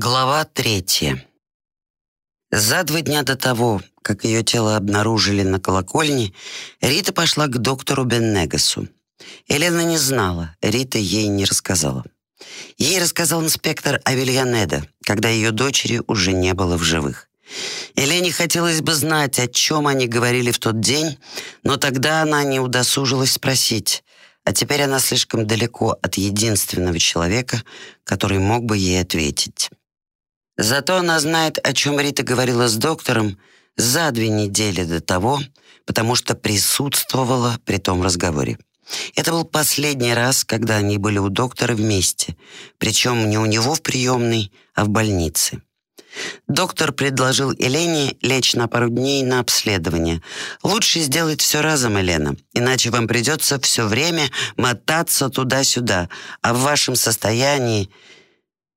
Глава третья. За два дня до того, как ее тело обнаружили на колокольне, Рита пошла к доктору Беннегасу. Елена не знала, Рита ей не рассказала. Ей рассказал инспектор Авельянеда, когда ее дочери уже не было в живых. Елене хотелось бы знать, о чем они говорили в тот день, но тогда она не удосужилась спросить, а теперь она слишком далеко от единственного человека, который мог бы ей ответить. Зато она знает, о чем Рита говорила с доктором за две недели до того, потому что присутствовала при том разговоре. Это был последний раз, когда они были у доктора вместе, причем не у него в приемной, а в больнице. Доктор предложил Елене лечь на пару дней на обследование. Лучше сделать все разом, Елена, иначе вам придется все время мотаться туда-сюда, а в вашем состоянии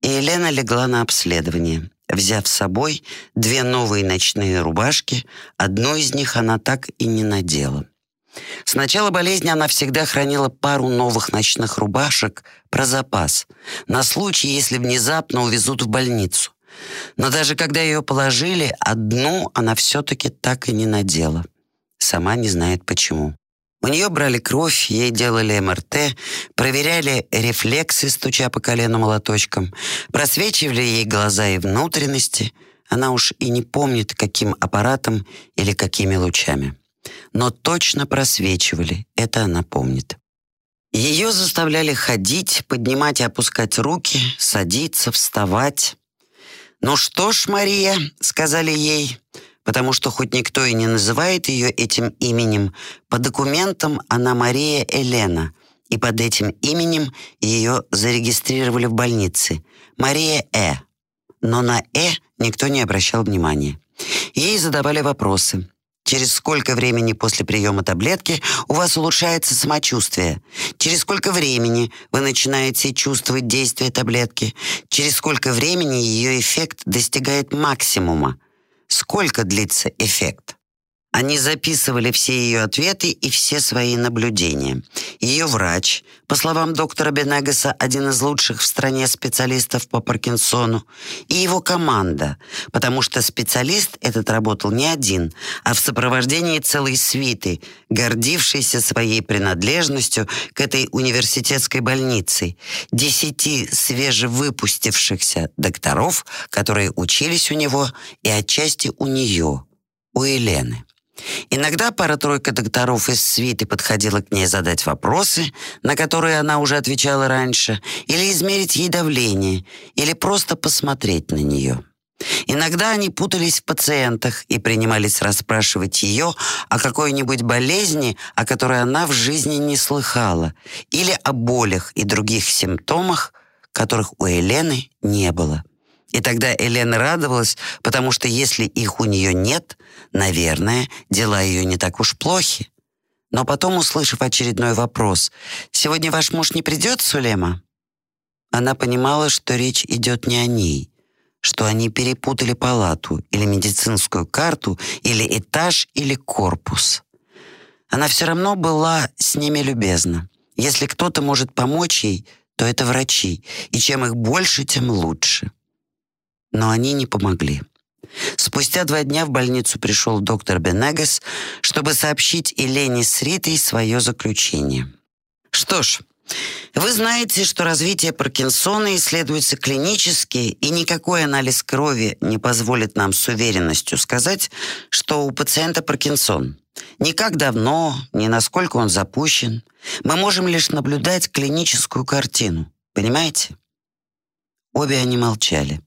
и Елена легла на обследование, взяв с собой две новые ночные рубашки, одну из них она так и не надела. С начала болезни она всегда хранила пару новых ночных рубашек про запас, на случай, если внезапно увезут в больницу. Но даже когда ее положили, одну она все-таки так и не надела. Сама не знает почему. У нее брали кровь, ей делали МРТ, проверяли рефлексы, стуча по колену молоточком, просвечивали ей глаза и внутренности. Она уж и не помнит, каким аппаратом или какими лучами. Но точно просвечивали, это она помнит. Ее заставляли ходить, поднимать и опускать руки, садиться, вставать. «Ну что ж, Мария», — сказали ей, потому что хоть никто и не называет ее этим именем, по документам она Мария Елена, и под этим именем ее зарегистрировали в больнице. Мария Э. Но на Э никто не обращал внимания. Ей задавали вопросы. Через сколько времени после приема таблетки у вас улучшается самочувствие? Через сколько времени вы начинаете чувствовать действие таблетки? Через сколько времени ее эффект достигает максимума? Сколько длится эффект. Они записывали все ее ответы и все свои наблюдения. Ее врач, по словам доктора Бенегаса, один из лучших в стране специалистов по Паркинсону, и его команда, потому что специалист этот работал не один, а в сопровождении целой свиты, гордившейся своей принадлежностью к этой университетской больнице, десяти свежевыпустившихся докторов, которые учились у него и отчасти у нее, у Елены. Иногда пара-тройка докторов из свиты подходила к ней задать вопросы, на которые она уже отвечала раньше, или измерить ей давление, или просто посмотреть на нее. Иногда они путались в пациентах и принимались расспрашивать ее о какой-нибудь болезни, о которой она в жизни не слыхала, или о болях и других симптомах, которых у Елены не было. И тогда Елена радовалась, потому что если их у нее нет, наверное, дела ее не так уж плохи. Но потом, услышав очередной вопрос, «Сегодня ваш муж не придет, Сулема?» Она понимала, что речь идет не о ней, что они перепутали палату или медицинскую карту, или этаж, или корпус. Она все равно была с ними любезна. Если кто-то может помочь ей, то это врачи, и чем их больше, тем лучше но они не помогли. Спустя два дня в больницу пришел доктор Бенегас, чтобы сообщить Елене с Ритой свое заключение. Что ж, вы знаете, что развитие Паркинсона исследуется клинически, и никакой анализ крови не позволит нам с уверенностью сказать, что у пациента Паркинсон. Ни как давно, ни насколько он запущен. Мы можем лишь наблюдать клиническую картину. Понимаете? Обе они молчали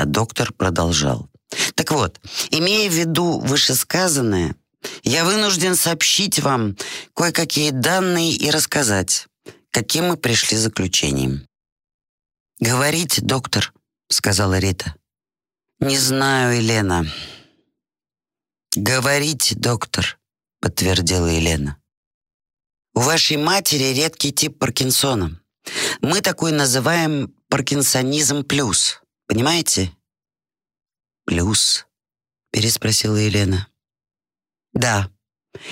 а доктор продолжал. Так вот, имея в виду вышесказанное, я вынужден сообщить вам кое-какие данные и рассказать, каким мы пришли заключением. «Говорите, доктор», — сказала Рита. «Не знаю, Елена». «Говорите, доктор», — подтвердила Елена. «У вашей матери редкий тип Паркинсона. Мы такой называем паркинсонизм плюс. Понимаете? Плюс, переспросила Елена. Да.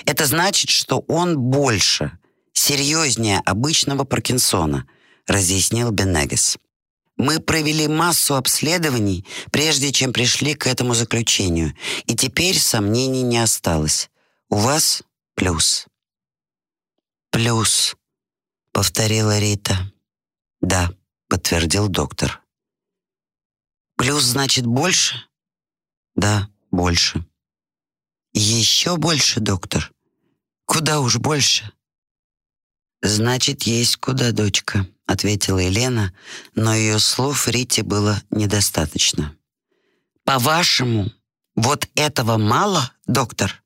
Это значит, что он больше, серьезнее обычного Паркинсона, разъяснил Бенегес. Мы провели массу обследований, прежде чем пришли к этому заключению, и теперь сомнений не осталось. У вас плюс. «Плюс», — повторила Рита. «Да», — подтвердил доктор. «Плюс значит больше?» «Да, больше». «Еще больше, доктор?» «Куда уж больше?» «Значит, есть куда, дочка», — ответила Елена, но ее слов Рите было недостаточно. «По-вашему, вот этого мало, доктор?»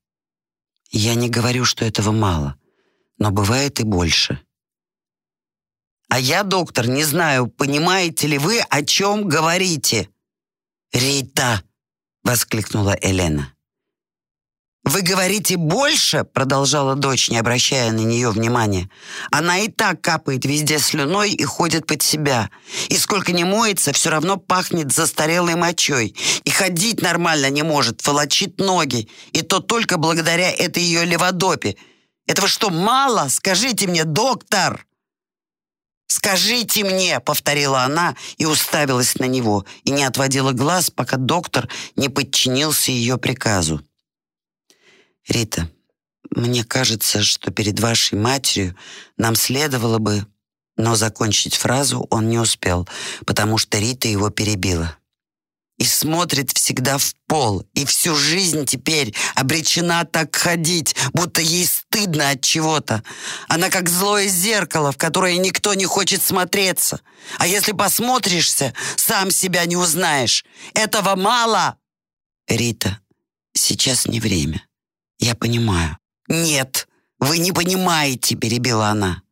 «Я не говорю, что этого мало, но бывает и больше». «А я, доктор, не знаю, понимаете ли вы, о чем говорите?» «Рита!» — воскликнула Елена. «Вы говорите больше?» — продолжала дочь, не обращая на нее внимания. «Она и так капает везде слюной и ходит под себя. И сколько не моется, все равно пахнет застарелой мочой. И ходить нормально не может, волочит ноги. И то только благодаря этой ее леводопе. Этого что, мало? Скажите мне, доктор!» «Скажите мне!» — повторила она и уставилась на него, и не отводила глаз, пока доктор не подчинился ее приказу. Рита, мне кажется, что перед вашей матерью нам следовало бы... Но закончить фразу он не успел, потому что Рита его перебила. И смотрит всегда в пол, и всю жизнь теперь обречена так ходить, будто ей стыдно от чего-то. Она как злое зеркало, в которое никто не хочет смотреться. А если посмотришься, сам себя не узнаешь. Этого мало. Рита, сейчас не время. «Я понимаю». «Нет, вы не понимаете», — перебила она.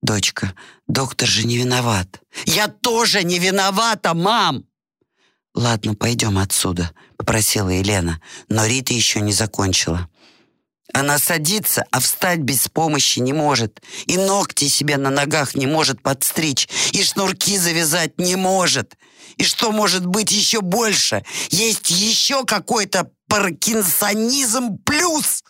«Дочка, доктор же не виноват». «Я тоже не виновата, мам!» «Ладно, пойдем отсюда», — попросила Елена, но Рита еще не закончила. Она садится, а встать без помощи не может. И ногти себе на ногах не может подстричь. И шнурки завязать не может. И что может быть еще больше? Есть еще какой-то паркинсонизм плюс.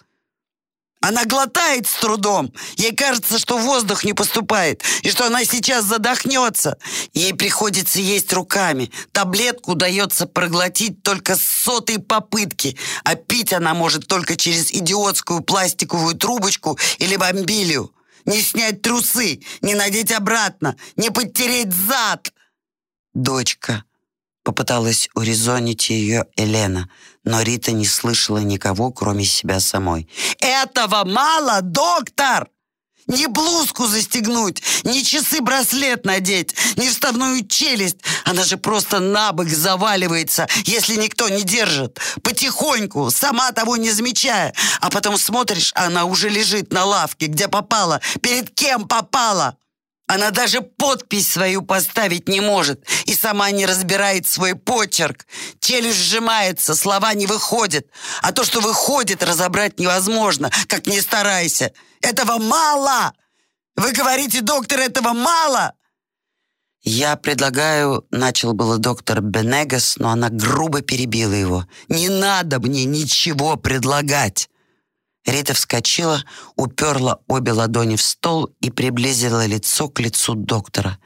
Она глотает с трудом. Ей кажется, что воздух не поступает, и что она сейчас задохнется. Ей приходится есть руками. Таблетку удается проглотить только с сотой попытки, а пить она может только через идиотскую пластиковую трубочку или бомбилию. Не снять трусы, не надеть обратно, не подтереть зад. Дочка, Попыталась урезонить ее Елена, но Рита не слышала никого, кроме себя самой. «Этого мало, доктор!» Ни блузку застегнуть, ни часы-браслет надеть, ни вставную челюсть. Она же просто на бок заваливается, если никто не держит. Потихоньку, сама того не замечая. А потом смотришь, она уже лежит на лавке, где попала. Перед кем попала? Она даже подпись свою поставить не может и сама не разбирает свой почерк. Челюсть сжимается, слова не выходят. А то, что выходит, разобрать невозможно, как ни старайся. Этого мало! Вы говорите, доктор, этого мало! «Я предлагаю...» — начал было доктор Бенегас, но она грубо перебила его. «Не надо мне ничего предлагать!» Рита вскочила, уперла обе ладони в стол и приблизила лицо к лицу доктора.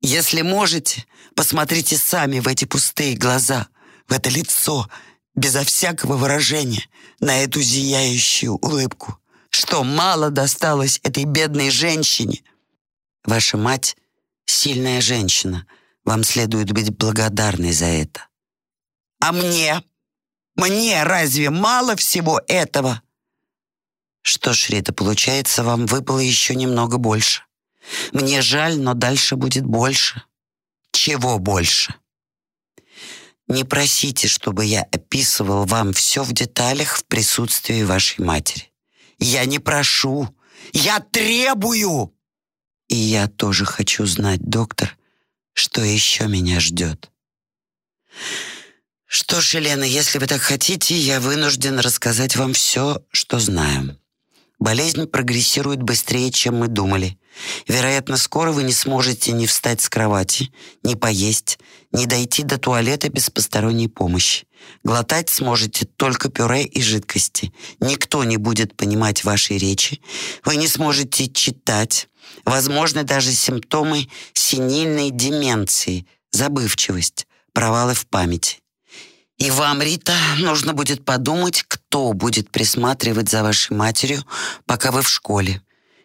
«Если можете, посмотрите сами в эти пустые глаза, в это лицо, безо всякого выражения, на эту зияющую улыбку. Что мало досталось этой бедной женщине? Ваша мать — сильная женщина. Вам следует быть благодарной за это. А мне? Мне разве мало всего этого?» Что ж, Рита, получается, вам выпало еще немного больше. Мне жаль, но дальше будет больше. Чего больше? Не просите, чтобы я описывал вам все в деталях в присутствии вашей матери. Я не прошу, я требую. И я тоже хочу знать, доктор, что еще меня ждет. Что ж, Елена, если вы так хотите, я вынужден рассказать вам все, что знаем. Болезнь прогрессирует быстрее, чем мы думали. Вероятно, скоро вы не сможете ни встать с кровати, ни поесть, ни дойти до туалета без посторонней помощи. Глотать сможете только пюре и жидкости. Никто не будет понимать вашей речи. Вы не сможете читать. Возможны даже симптомы синильной деменции, забывчивость, провалы в памяти. И вам, Рита, нужно будет подумать, кто будет присматривать за вашей матерью, пока вы в школе.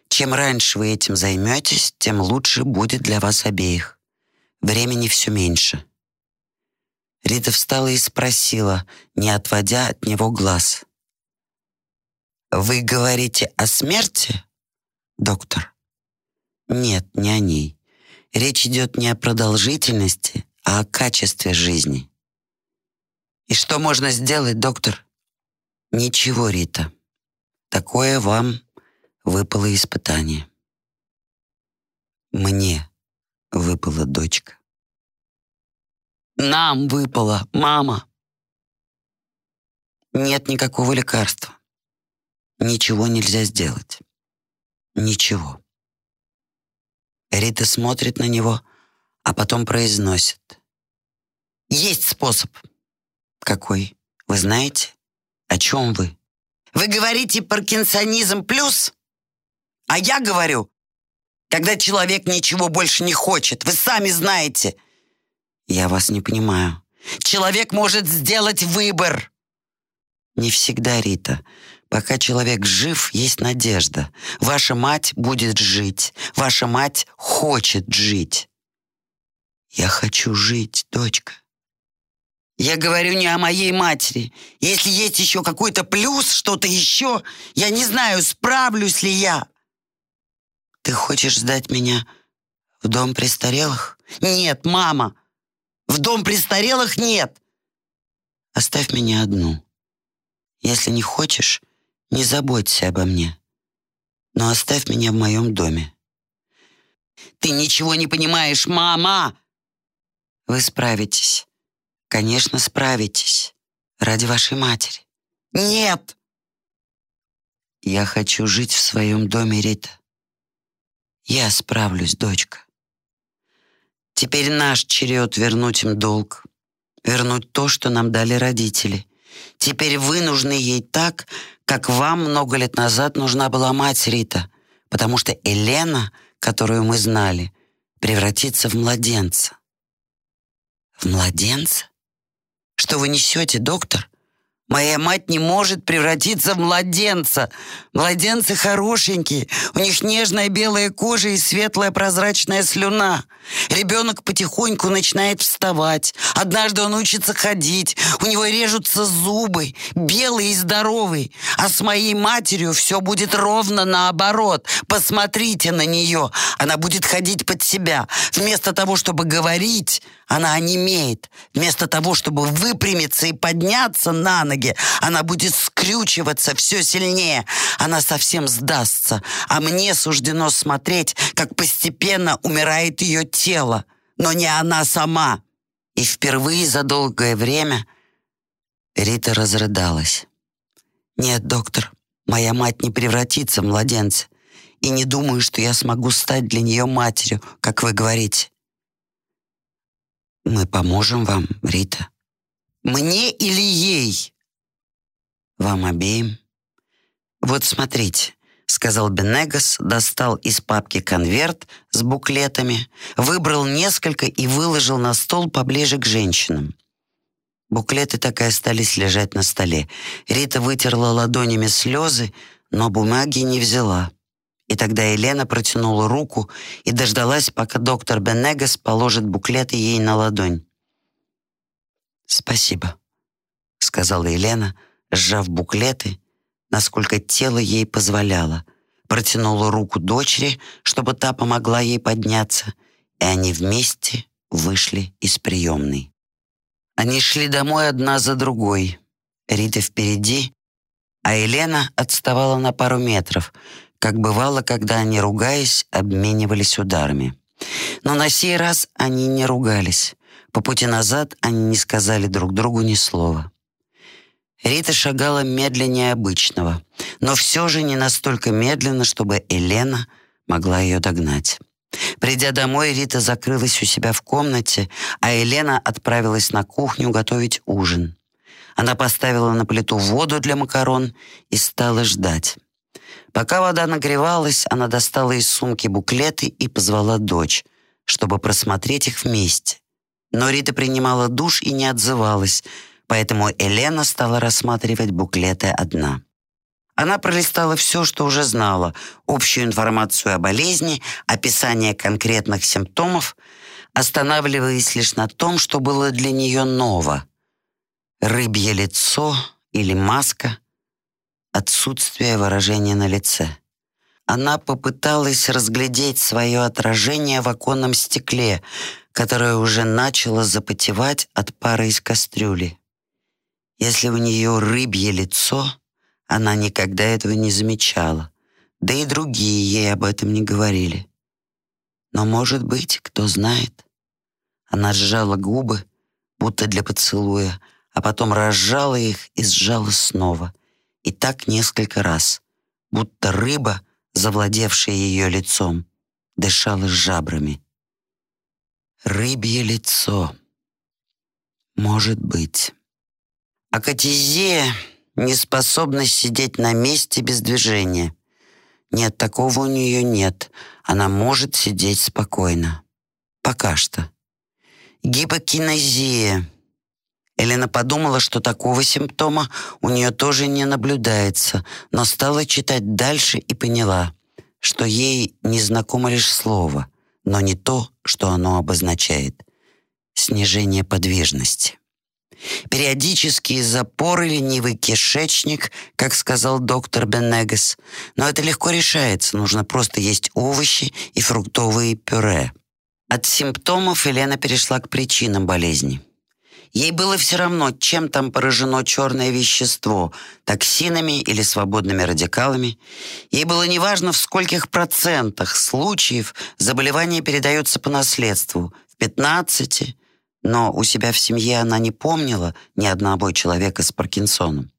Чем раньше вы этим займетесь, тем лучше будет для вас обеих. Времени все меньше. Рита встала и спросила, не отводя от него глаз. «Вы говорите о смерти, доктор?» «Нет, не о ней. Речь идет не о продолжительности, а о качестве жизни». «И что можно сделать, доктор?» «Ничего, Рита. Такое вам выпало испытание». «Мне выпала дочка». «Нам выпала, мама». «Нет никакого лекарства. Ничего нельзя сделать. Ничего». Рита смотрит на него, а потом произносит. «Есть способ». Какой? Вы знаете? О чем вы? Вы говорите паркинсонизм плюс? А я говорю, когда человек ничего больше не хочет. Вы сами знаете. Я вас не понимаю. Человек может сделать выбор. Не всегда, Рита. Пока человек жив, есть надежда. Ваша мать будет жить. Ваша мать хочет жить. Я хочу жить, дочка. Я говорю не о моей матери. Если есть еще какой-то плюс, что-то еще, я не знаю, справлюсь ли я. Ты хочешь сдать меня в дом престарелых? Нет, мама. В дом престарелых нет. Оставь меня одну. Если не хочешь, не заботься обо мне. Но оставь меня в моем доме. Ты ничего не понимаешь, мама. Вы справитесь. Конечно, справитесь. Ради вашей матери. Нет! Я хочу жить в своем доме, Рита. Я справлюсь, дочка. Теперь наш черед вернуть им долг. Вернуть то, что нам дали родители. Теперь вы нужны ей так, как вам много лет назад нужна была мать Рита, потому что Елена, которую мы знали, превратится в младенца. В младенца? Что вы несете, доктор? Моя мать не может превратиться в младенца. Младенцы хорошенькие, у них нежная белая кожа и светлая прозрачная слюна. Ребенок потихоньку начинает вставать. Однажды он учится ходить, у него режутся зубы, белый и здоровый. А с моей матерью все будет ровно наоборот. Посмотрите на нее, она будет ходить под себя. Вместо того, чтобы говорить, она онемеет. Вместо того, чтобы выпрямиться и подняться на ноги, она будет скрючиваться все сильнее. Она совсем сдастся. А мне суждено смотреть, как постепенно умирает ее тело, но не она сама. И впервые за долгое время Рита разрыдалась. «Нет, доктор, моя мать не превратится в младенца. И не думаю, что я смогу стать для нее матерью, как вы говорите. Мы поможем вам, Рита. Мне или ей? Вам обеим. Вот смотрите, сказал Бенегас, достал из папки конверт с буклетами, выбрал несколько и выложил на стол поближе к женщинам. Буклеты так и остались лежать на столе. Рита вытерла ладонями слезы, но бумаги не взяла. И тогда Елена протянула руку и дождалась, пока доктор Бенегас положит буклеты ей на ладонь. «Спасибо», — сказала Елена, сжав буклеты, насколько тело ей позволяло. Протянула руку дочери, чтобы та помогла ей подняться, и они вместе вышли из приемной. Они шли домой одна за другой. Рита впереди, а Елена отставала на пару метров — как бывало, когда они, ругаясь, обменивались ударами. Но на сей раз они не ругались. По пути назад они не сказали друг другу ни слова. Рита шагала медленнее обычного, но все же не настолько медленно, чтобы Елена могла ее догнать. Придя домой, Рита закрылась у себя в комнате, а Елена отправилась на кухню готовить ужин. Она поставила на плиту воду для макарон и стала ждать. Пока вода нагревалась, она достала из сумки буклеты и позвала дочь, чтобы просмотреть их вместе. Но Рита принимала душ и не отзывалась, поэтому Елена стала рассматривать буклеты одна. Она пролистала все, что уже знала, общую информацию о болезни, описание конкретных симптомов, останавливаясь лишь на том, что было для нее ново. Рыбье лицо или маска, отсутствие выражения на лице. Она попыталась разглядеть свое отражение в оконном стекле, которое уже начало запотевать от пара из кастрюли. Если у нее рыбье лицо, она никогда этого не замечала, да и другие ей об этом не говорили. Но, может быть, кто знает. Она сжала губы, будто для поцелуя, а потом разжала их и сжала снова. И так несколько раз, будто рыба, завладевшая ее лицом, дышала жабрами. Рыбье лицо. Может быть. Акатизия — неспособность сидеть на месте без движения. Нет, такого у нее нет. Она может сидеть спокойно. Пока что. Гипокинезия. Елена подумала, что такого симптома у нее тоже не наблюдается, но стала читать дальше и поняла, что ей не знакомо лишь слово, но не то, что оно обозначает. Снижение подвижности. Периодические запоры, ленивый кишечник, как сказал доктор Беннегас. Но это легко решается, нужно просто есть овощи и фруктовые пюре. От симптомов Елена перешла к причинам болезни. Ей было все равно, чем там поражено черное вещество, токсинами или свободными радикалами. Ей было неважно, в скольких процентах случаев заболевание передается по наследству, в 15, но у себя в семье она не помнила ни одного человека с Паркинсоном.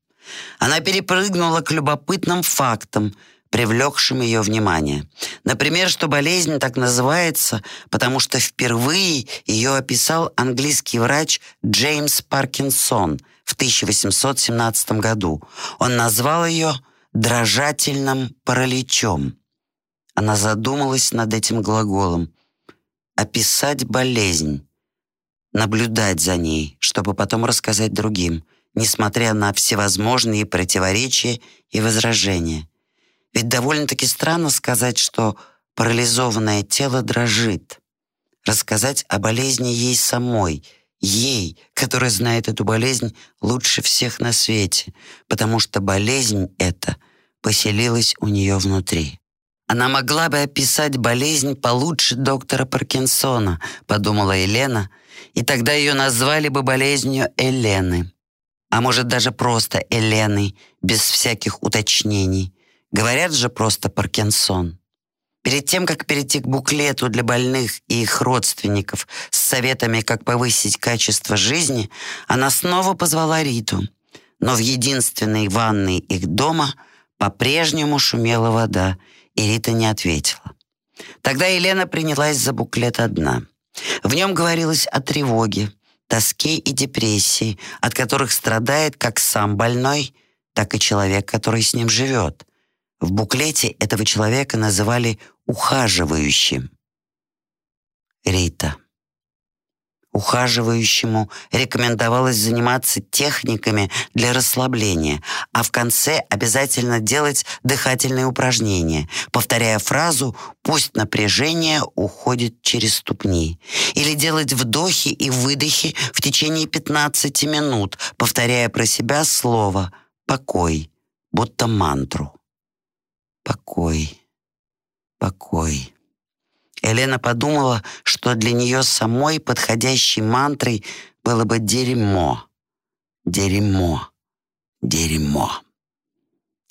Она перепрыгнула к любопытным фактам, привлекшим ее внимание. Например, что болезнь так называется, потому что впервые ее описал английский врач Джеймс Паркинсон в 1817 году. Он назвал ее дрожательным параличом. Она задумалась над этим глаголом. Описать болезнь наблюдать за ней, чтобы потом рассказать другим, несмотря на всевозможные противоречия и возражения. Ведь довольно-таки странно сказать, что парализованное тело дрожит. Рассказать о болезни ей самой, ей, которая знает эту болезнь лучше всех на свете, потому что болезнь эта поселилась у нее внутри. Она могла бы описать болезнь получше доктора Паркинсона, подумала Елена, и тогда ее назвали бы болезнью Элены. А может, даже просто Эленой, без всяких уточнений. Говорят же просто Паркинсон. Перед тем, как перейти к буклету для больных и их родственников с советами, как повысить качество жизни, она снова позвала Риту. Но в единственной ванной их дома по-прежнему шумела вода, и Рита не ответила. Тогда Елена принялась за буклет одна — в нем говорилось о тревоге, тоске и депрессии, от которых страдает как сам больной, так и человек, который с ним живет. В буклете этого человека называли ухаживающим. Рита. Ухаживающему рекомендовалось заниматься техниками для расслабления, а в конце обязательно делать дыхательные упражнения, повторяя фразу «пусть напряжение уходит через ступни» или делать вдохи и выдохи в течение 15 минут, повторяя про себя слово «покой», будто мантру. Покой, покой. Елена подумала, что для нее самой подходящей мантрой было бы «дерьмо, дерьмо, дерьмо».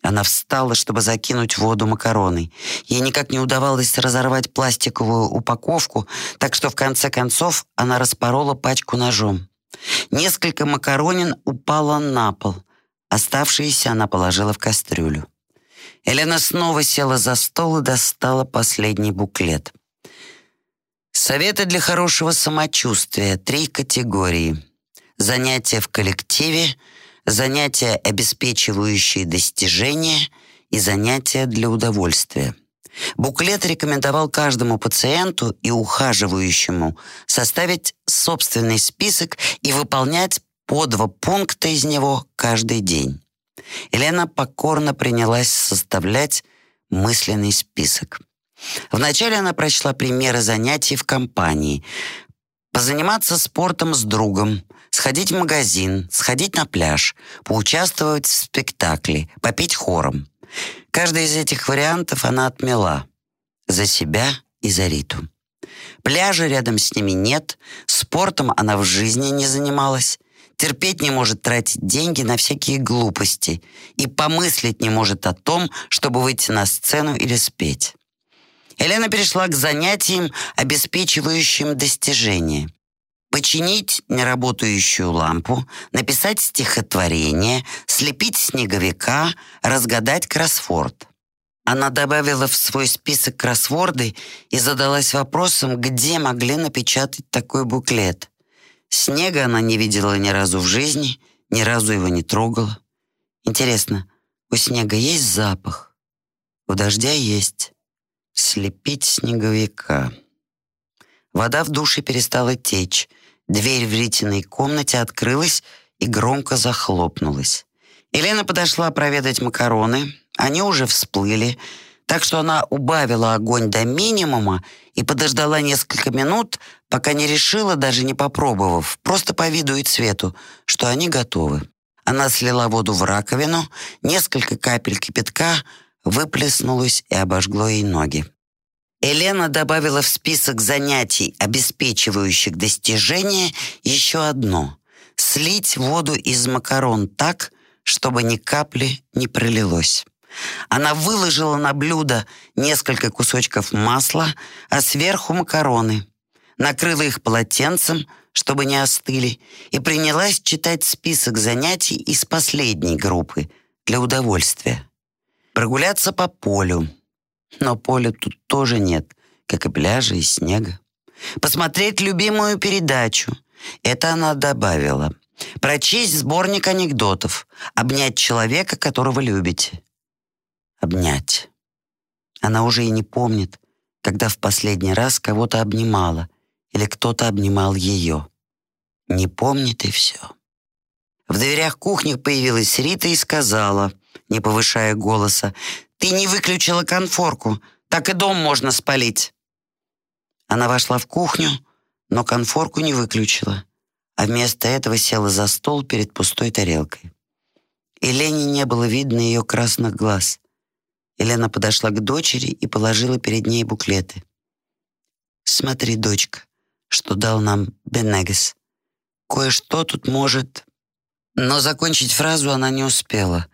Она встала, чтобы закинуть воду макароны. Ей никак не удавалось разорвать пластиковую упаковку, так что в конце концов она распорола пачку ножом. Несколько макаронин упало на пол. Оставшиеся она положила в кастрюлю. Елена снова села за стол и достала последний буклет. Советы для хорошего самочувствия. Три категории. Занятия в коллективе, занятия, обеспечивающие достижения, и занятия для удовольствия. Буклет рекомендовал каждому пациенту и ухаживающему составить собственный список и выполнять по два пункта из него каждый день. Елена покорно принялась составлять мысленный список. Вначале она прочла примеры занятий в компании. Позаниматься спортом с другом, сходить в магазин, сходить на пляж, поучаствовать в спектакле, попеть хором. Каждый из этих вариантов она отмела. За себя и за Риту. Пляжа рядом с ними нет, спортом она в жизни не занималась, терпеть не может тратить деньги на всякие глупости и помыслить не может о том, чтобы выйти на сцену или спеть. Елена перешла к занятиям, обеспечивающим достижения. Починить неработающую лампу, написать стихотворение, слепить снеговика, разгадать кроссворд. Она добавила в свой список кроссворды и задалась вопросом, где могли напечатать такой буклет. Снега она не видела ни разу в жизни, ни разу его не трогала. Интересно, у снега есть запах? У дождя есть. Слепить снеговика. Вода в душе перестала течь. Дверь в Ритиной комнате открылась и громко захлопнулась. Елена подошла проведать макароны. Они уже всплыли, так что она убавила огонь до минимума и подождала несколько минут, пока не решила, даже не попробовав, просто по виду и цвету, что они готовы. Она слила воду в раковину, несколько капель кипятка выплеснулось и обожгло ей ноги. Елена добавила в список занятий, обеспечивающих достижение, еще одно — слить воду из макарон так, чтобы ни капли не пролилось. Она выложила на блюдо несколько кусочков масла, а сверху макароны. Накрыла их полотенцем, чтобы не остыли, и принялась читать список занятий из последней группы для удовольствия. Прогуляться по полю. Но поля тут тоже нет, как и пляжа и снега. Посмотреть любимую передачу. Это она добавила. Прочесть сборник анекдотов. Обнять человека, которого любите обнять. Она уже и не помнит, когда в последний раз кого-то обнимала или кто-то обнимал ее. Не помнит и все. В дверях кухни появилась Рита и сказала, не повышая голоса, «Ты не выключила конфорку, так и дом можно спалить». Она вошла в кухню, но конфорку не выключила, а вместо этого села за стол перед пустой тарелкой. И Лене не было видно ее красных глаз. Елена подошла к дочери и положила перед ней буклеты. «Смотри, дочка, что дал нам Бенегас. Кое-что тут может...» Но закончить фразу она не успела.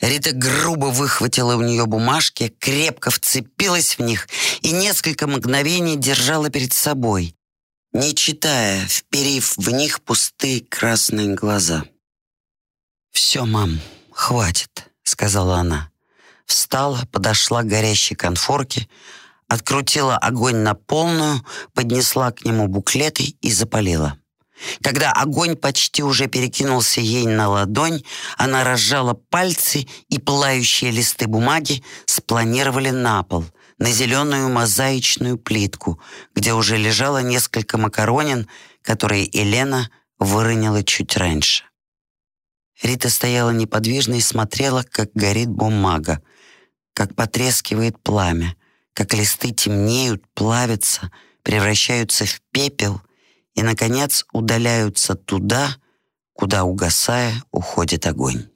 Рита грубо выхватила у нее бумажки, крепко вцепилась в них и несколько мгновений держала перед собой, не читая, вперив в них пустые красные глаза. «Все, мам, хватит», — сказала она встала, подошла к горящей конфорке, открутила огонь на полную, поднесла к нему буклеты и запалила. Когда огонь почти уже перекинулся ей на ладонь, она разжала пальцы, и пылающие листы бумаги спланировали на пол, на зеленую мозаичную плитку, где уже лежало несколько макаронин, которые Елена выронила чуть раньше. Рита стояла неподвижно и смотрела, как горит бумага, как потрескивает пламя, как листы темнеют, плавятся, превращаются в пепел и, наконец, удаляются туда, куда, угасая, уходит огонь.